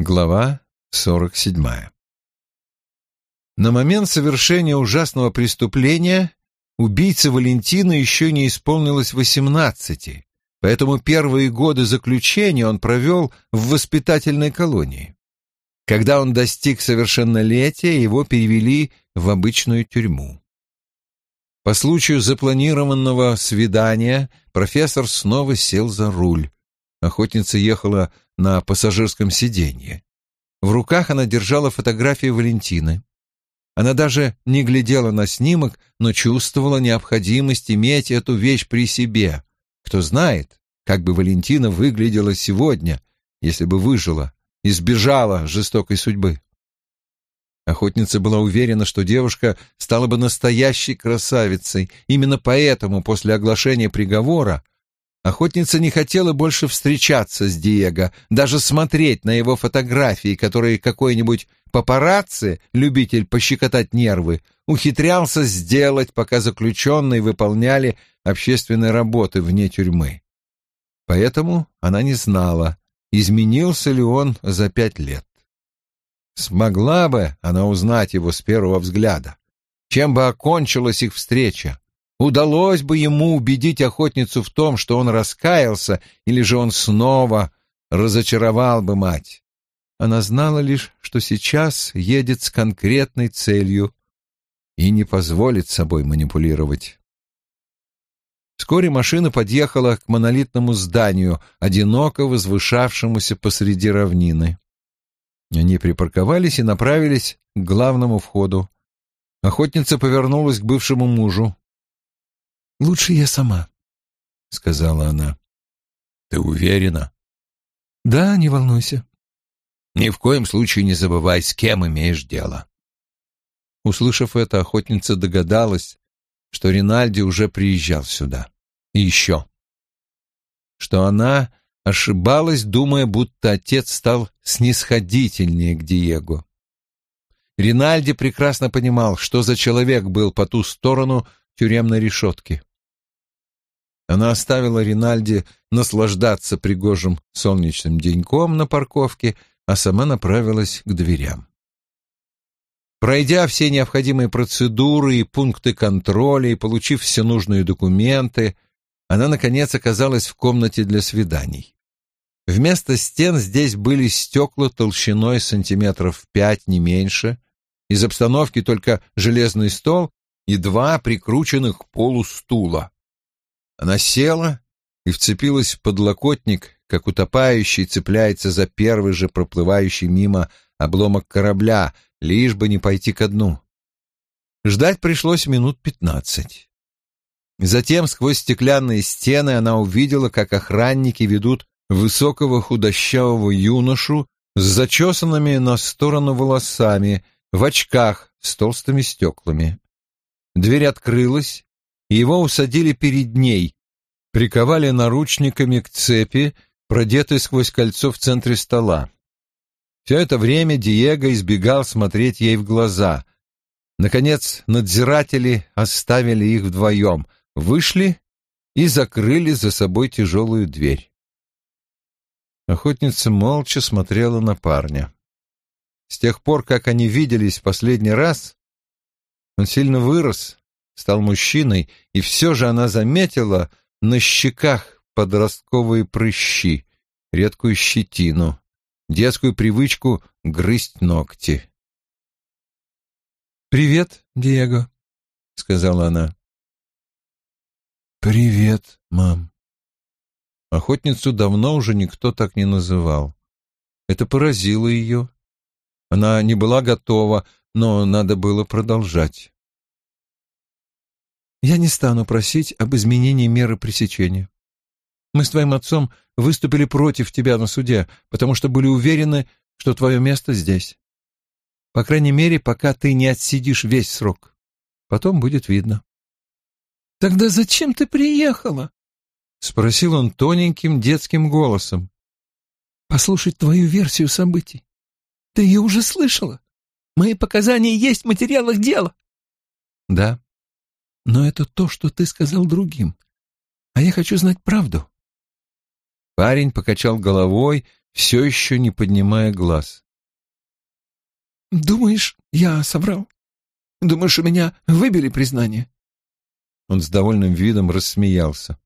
Глава 47. На момент совершения ужасного преступления убийце Валентина еще не исполнилось восемнадцати, поэтому первые годы заключения он провел в воспитательной колонии. Когда он достиг совершеннолетия, его перевели в обычную тюрьму. По случаю запланированного свидания профессор снова сел за руль. Охотница ехала на пассажирском сиденье. В руках она держала фотографию Валентины. Она даже не глядела на снимок, но чувствовала необходимость иметь эту вещь при себе. Кто знает, как бы Валентина выглядела сегодня, если бы выжила, избежала жестокой судьбы. Охотница была уверена, что девушка стала бы настоящей красавицей. Именно поэтому после оглашения приговора Охотница не хотела больше встречаться с Диего, даже смотреть на его фотографии, которые какой-нибудь папарацци, любитель пощекотать нервы, ухитрялся сделать, пока заключенные выполняли общественные работы вне тюрьмы. Поэтому она не знала, изменился ли он за пять лет. Смогла бы она узнать его с первого взгляда. Чем бы окончилась их встреча? Удалось бы ему убедить охотницу в том, что он раскаялся, или же он снова разочаровал бы мать. Она знала лишь, что сейчас едет с конкретной целью и не позволит собой манипулировать. Вскоре машина подъехала к монолитному зданию, одиноко возвышавшемуся посреди равнины. Они припарковались и направились к главному входу. Охотница повернулась к бывшему мужу. Лучше я сама, — сказала она. — Ты уверена? — Да, не волнуйся. — Ни в коем случае не забывай, с кем имеешь дело. Услышав это, охотница догадалась, что Ринальди уже приезжал сюда. И еще. Что она ошибалась, думая, будто отец стал снисходительнее к Диего. Ринальди прекрасно понимал, что за человек был по ту сторону тюремной решетки. Она оставила Ринальди наслаждаться пригожим солнечным деньком на парковке, а сама направилась к дверям. Пройдя все необходимые процедуры и пункты контроля и получив все нужные документы, она, наконец, оказалась в комнате для свиданий. Вместо стен здесь были стекла толщиной сантиметров пять, не меньше, из обстановки только железный стол и два прикрученных к полу стула. Она села и вцепилась в подлокотник, как утопающий цепляется за первый же проплывающий мимо обломок корабля, лишь бы не пойти ко дну. Ждать пришлось минут пятнадцать. Затем сквозь стеклянные стены она увидела, как охранники ведут высокого худощавого юношу с зачесанными на сторону волосами, в очках с толстыми стеклами. Дверь открылась, его усадили перед ней, приковали наручниками к цепи, продетой сквозь кольцо в центре стола. Все это время Диего избегал смотреть ей в глаза. Наконец, надзиратели оставили их вдвоем, вышли и закрыли за собой тяжелую дверь. Охотница молча смотрела на парня. С тех пор, как они виделись в последний раз, он сильно вырос, стал мужчиной, и все же она заметила на щеках подростковые прыщи, редкую щетину, детскую привычку грызть ногти. «Привет, Диего», — сказала она. «Привет, мам». Охотницу давно уже никто так не называл. Это поразило ее. Она не была готова, но надо было продолжать. Я не стану просить об изменении меры пресечения. Мы с твоим отцом выступили против тебя на суде, потому что были уверены, что твое место здесь. По крайней мере, пока ты не отсидишь весь срок. Потом будет видно. — Тогда зачем ты приехала? — спросил он тоненьким детским голосом. — Послушать твою версию событий. Ты ее уже слышала? Мои показания есть в материалах дела. — Да. Но это то, что ты сказал другим. А я хочу знать правду. Парень покачал головой, все еще не поднимая глаз. «Думаешь, я соврал? Думаешь, у меня выбили признание?» Он с довольным видом рассмеялся.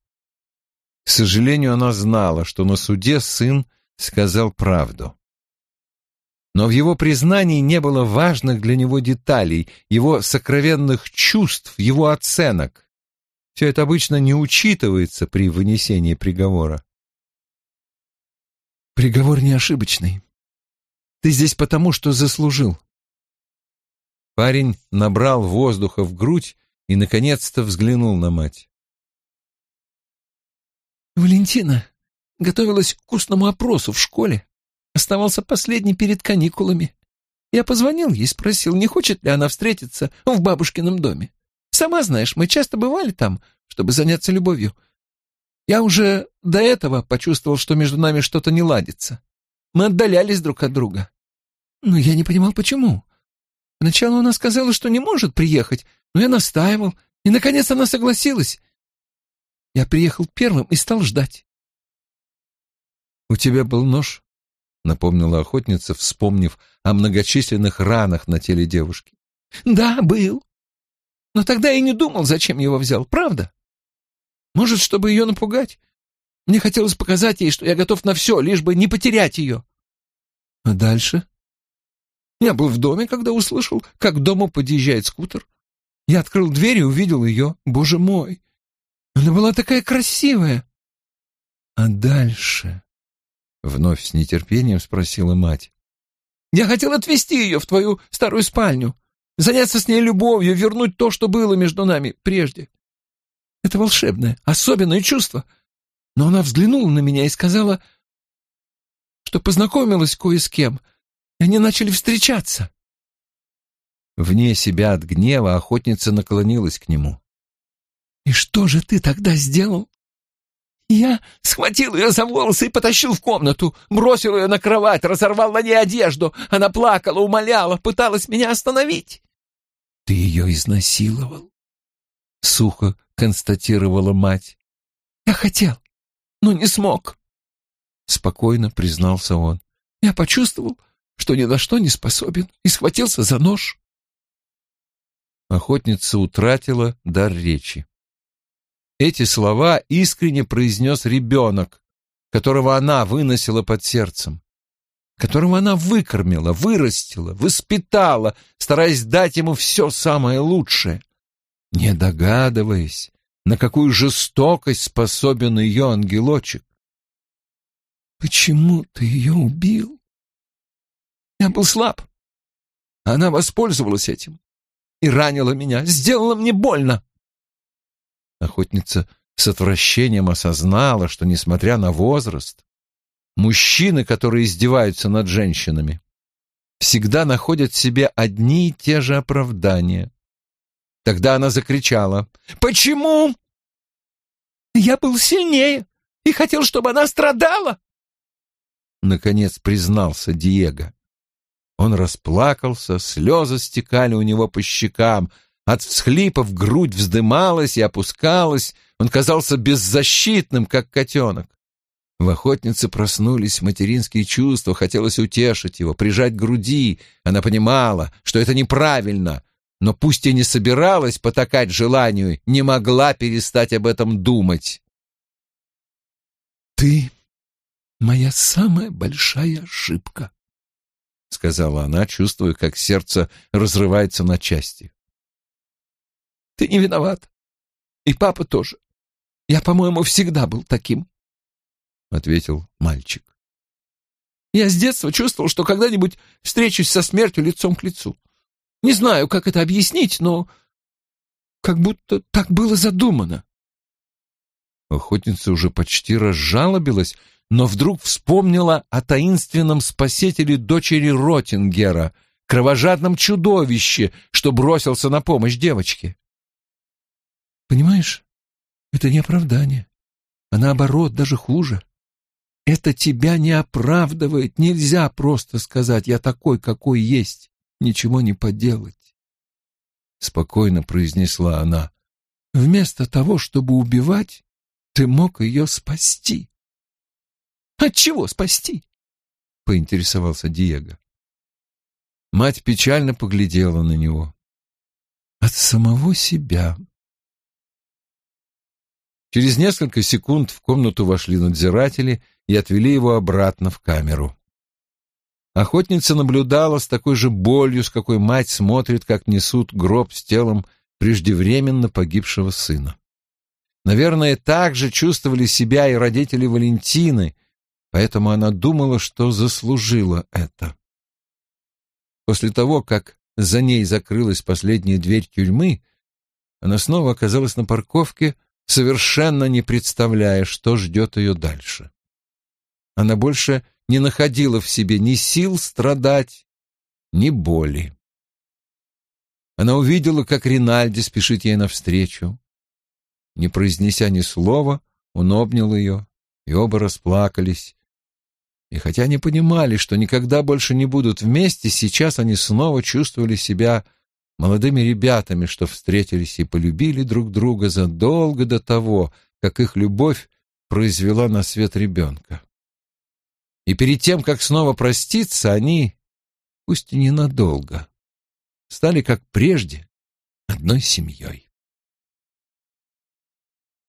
К сожалению, она знала, что на суде сын сказал правду. Но в его признании не было важных для него деталей, его сокровенных чувств, его оценок. Все это обычно не учитывается при вынесении приговора. «Приговор не ошибочный. Ты здесь потому, что заслужил». Парень набрал воздуха в грудь и, наконец-то, взглянул на мать. «Валентина готовилась к вкусному опросу в школе. Оставался последний перед каникулами. Я позвонил ей, спросил, не хочет ли она встретиться в бабушкином доме. Сама знаешь, мы часто бывали там, чтобы заняться любовью. Я уже до этого почувствовал, что между нами что-то не ладится. Мы отдалялись друг от друга. Но я не понимал, почему. Поначалу она сказала, что не может приехать, но я настаивал, и, наконец, она согласилась. Я приехал первым и стал ждать. «У тебя был нож?» — напомнила охотница, вспомнив о многочисленных ранах на теле девушки. «Да, был. Но тогда я не думал, зачем его взял, правда? Может, чтобы ее напугать? Мне хотелось показать ей, что я готов на все, лишь бы не потерять ее. А дальше? Я был в доме, когда услышал, как к дому подъезжает скутер. Я открыл дверь и увидел ее. Боже мой! Она была такая красивая. А дальше? Вновь с нетерпением спросила мать. Я хотел отвезти ее в твою старую спальню, заняться с ней любовью, вернуть то, что было между нами прежде. Это волшебное, особенное чувство. Но она взглянула на меня и сказала, что познакомилась кое с кем, и они начали встречаться. Вне себя от гнева охотница наклонилась к нему. «И что же ты тогда сделал?» Я схватил ее за волосы и потащил в комнату, бросил ее на кровать, разорвал на ней одежду. Она плакала, умоляла, пыталась меня остановить. — Ты ее изнасиловал? — сухо констатировала мать. — Я хотел, но не смог. Спокойно признался он. Я почувствовал, что ни на что не способен, и схватился за нож. Охотница утратила дар речи. Эти слова искренне произнес ребенок, которого она выносила под сердцем, которого она выкормила, вырастила, воспитала, стараясь дать ему все самое лучшее, не догадываясь, на какую жестокость способен ее ангелочек. «Почему ты ее убил?» «Я был слаб. Она воспользовалась этим и ранила меня, сделала мне больно». Охотница с отвращением осознала, что, несмотря на возраст, мужчины, которые издеваются над женщинами, всегда находят в себе одни и те же оправдания. Тогда она закричала «Почему?» «Я был сильнее и хотел, чтобы она страдала!» Наконец признался Диего. Он расплакался, слезы стекали у него по щекам, от всхлипов грудь вздымалась и опускалась, он казался беззащитным, как котенок. В охотнице проснулись материнские чувства, хотелось утешить его, прижать к груди. Она понимала, что это неправильно, но пусть и не собиралась потакать желанию, не могла перестать об этом думать. «Ты моя самая большая ошибка», — сказала она, чувствуя, как сердце разрывается на части. Ты не виноват. И папа тоже. Я, по-моему, всегда был таким, — ответил мальчик. Я с детства чувствовал, что когда-нибудь встречусь со смертью лицом к лицу. Не знаю, как это объяснить, но как будто так было задумано. Охотница уже почти разжалобилась, но вдруг вспомнила о таинственном спасителе дочери Ротингера, кровожадном чудовище, что бросился на помощь девочке. Это не оправдание, а наоборот, даже хуже. Это тебя не оправдывает, нельзя просто сказать «я такой, какой есть», ничего не поделать. Спокойно произнесла она. Вместо того, чтобы убивать, ты мог ее спасти. От чего спасти? — поинтересовался Диего. Мать печально поглядела на него. «От самого себя». Через несколько секунд в комнату вошли надзиратели и отвели его обратно в камеру. Охотница наблюдала с такой же болью, с какой мать смотрит, как несут гроб с телом преждевременно погибшего сына. Наверное, так же чувствовали себя и родители Валентины, поэтому она думала, что заслужила это. После того, как за ней закрылась последняя дверь тюрьмы, она снова оказалась на парковке, совершенно не представляя, что ждет ее дальше. Она больше не находила в себе ни сил страдать, ни боли. Она увидела, как Ринальди спешит ей навстречу. Не произнеся ни слова, он обнял ее, и оба расплакались. И хотя они понимали, что никогда больше не будут вместе, сейчас они снова чувствовали себя молодыми ребятами, что встретились и полюбили друг друга задолго до того, как их любовь произвела на свет ребенка. И перед тем, как снова проститься, они, пусть и ненадолго, стали, как прежде, одной семьей.